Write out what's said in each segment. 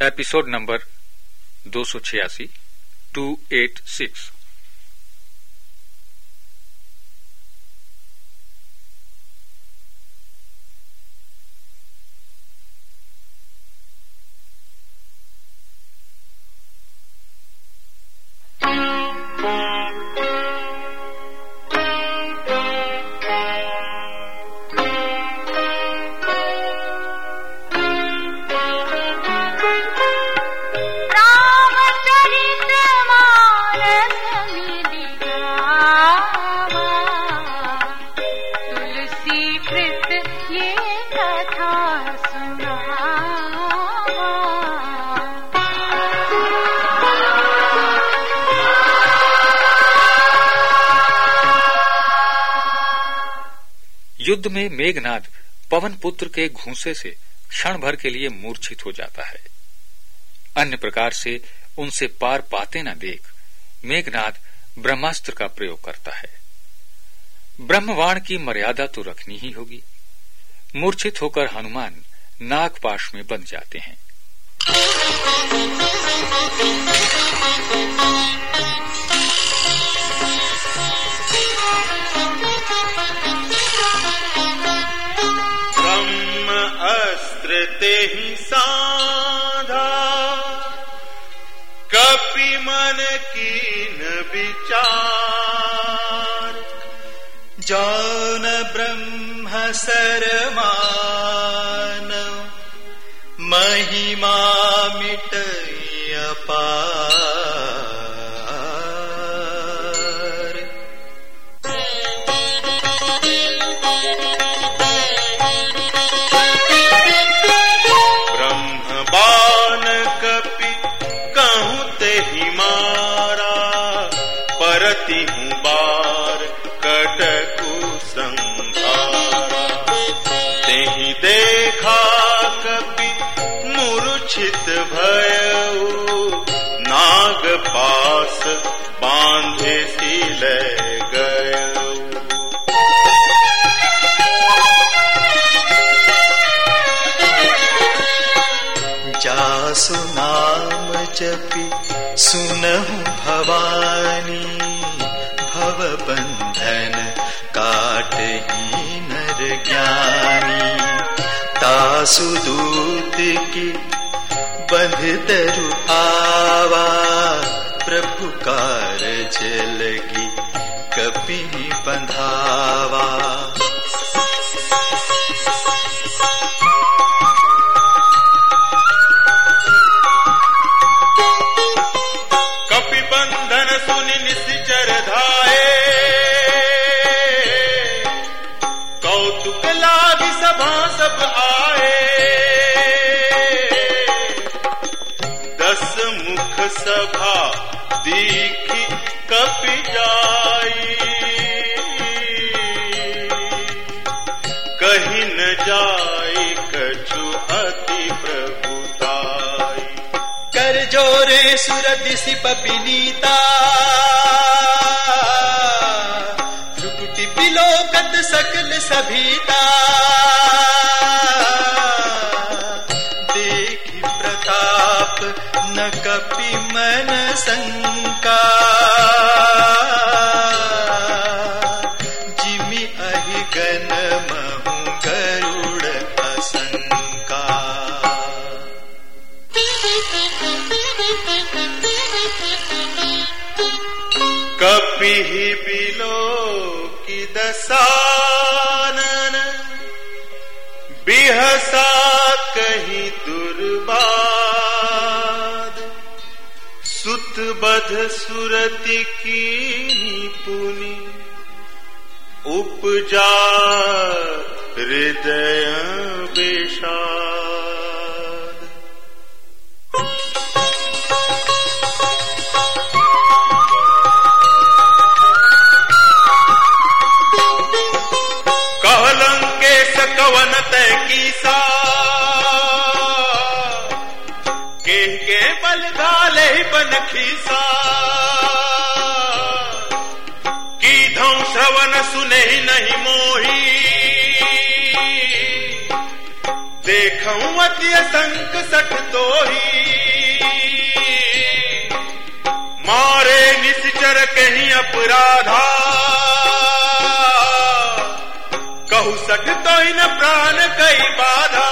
Episode number दो सौ छियासी टू एट सिक्स युद्ध में मेघनाद पवन पुत्र के घूसे से क्षण भर के लिए मूर्छित हो जाता है। अन्य प्रकार से उनसे पार पाते न देख मेघनाद ब्रह्मास्त्र का प्रयोग करता है। ब्रह्मवाण की मर्यादा तो रखनी ही होगी। मूर्छित होकर हनुमान नागपाश में बन जाते हैं। ही साधा। कपि मन की न विचार। जौन ब्रह्म सरमान महिमा मिट मूर्छित भयऊ। नाग पास बांधे सिल गय जासु नाम जपि सुनहु भवानी। भव बंधन काट ही नर ज्ञानी। तासुदूत की बंध तरु आवा। प्रभु कार जलगी कपि बंधावा। सभा दीखी कपि जाई। कहीं न जाई कछु अति प्रभुताई कर जोरे सुरति सिप पिनीता त्रुटि बिलोकत सकल सभीता। मन बध सुरति की पुनि। उपजा हृदय बेशा। बन खीसा की धौ श्रवण सुने नहीं मोही। देख संक तो ही मारे निश्चर कहीं अपराधा। कहू सठ तो इन प्राण कई बाधा।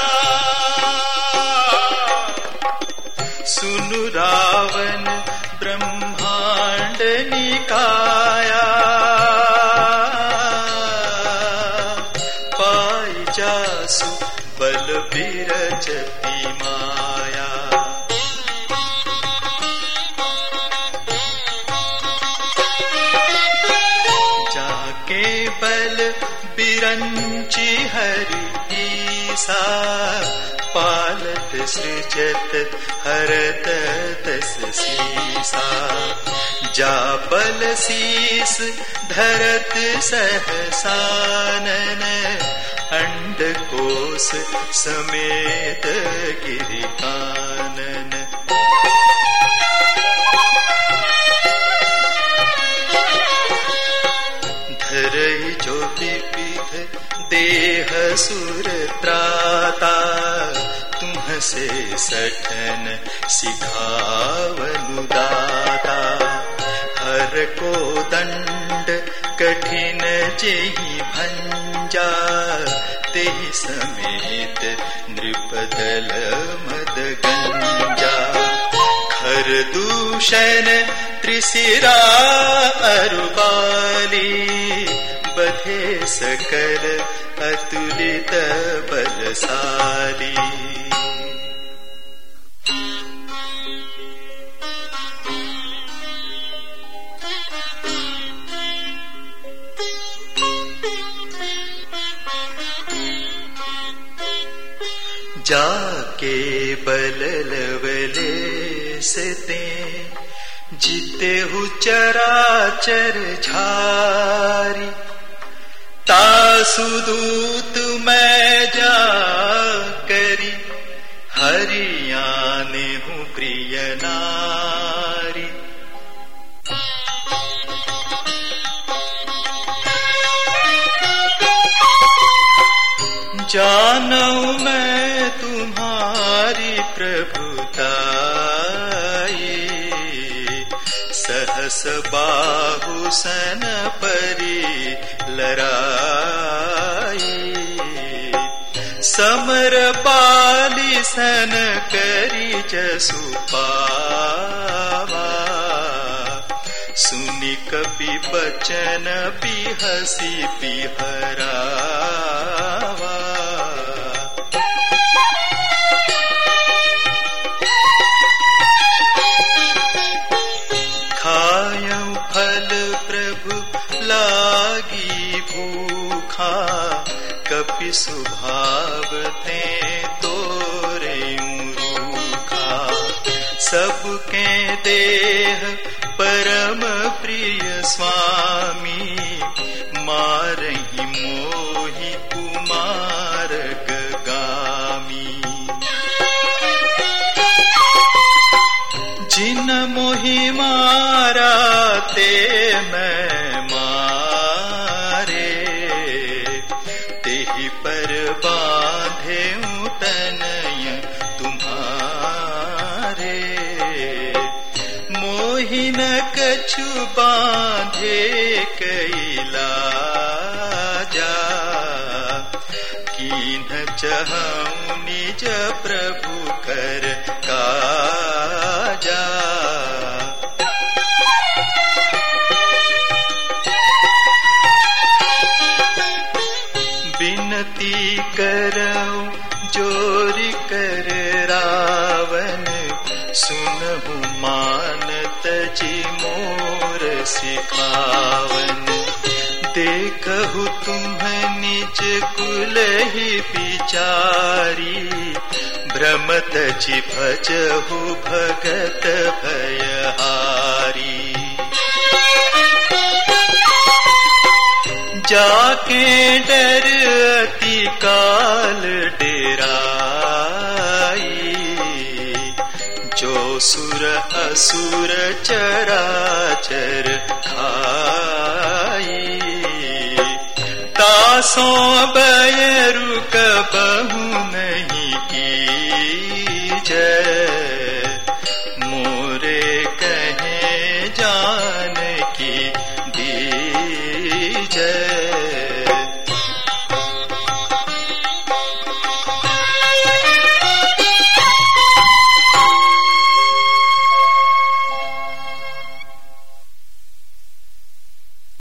सुनु रावण बल बिरंची हरि ईसा, पालत सृजत हरत तस सीसा। जा बल शीस धरत सहसानन अंड कोस समेत गिरि देह सुर त्राता तुम से सठन सिखावनु दाता हर को दंड कठिन जेहि भंजा ते समेत नृपदल मद गंजा। खर दूषण त्रिशिरा अरुबाली बधे सकल अतुलित बलशाली जाके बल लवले सते जीते हु चराचर झारी। तासुदूत मैं जा करी हरियाने हूँ प्रिय नारी। जानू मैं तुम्हारी प्रभुताई सहस बाहु सन परी लराई। समर बाली सन करी जसु पावा। सुनि कपि बचन बिहसी बिहरावा प्रभु लागी भूखा कपि स्वभाव थे तोरे रूखा सबके देह परम प्रिय स्वामी, मारही मोहि कुमार गामी जिन मोहि मारा ते मैं न कछु बांधे कैला जा। कीन चहु निज प्रभु कर काजा देखहु तुम्हें निज कुल ही विचारी भ्रमत भजहु भगत भयहारी। जाके डर अति काल डेराई। जो सुर असुर चराचर खाई। तासों बैरु कबहु नहीं।